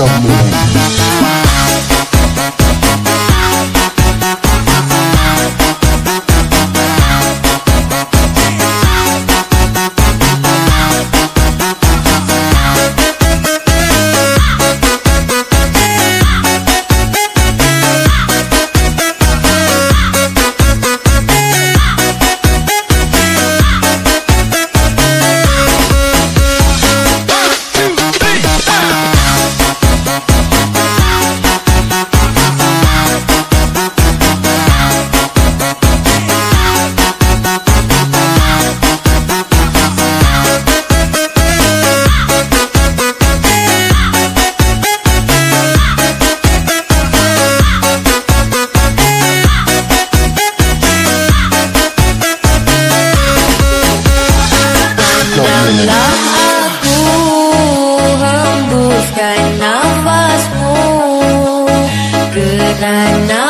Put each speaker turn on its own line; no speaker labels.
yourself moving.
na na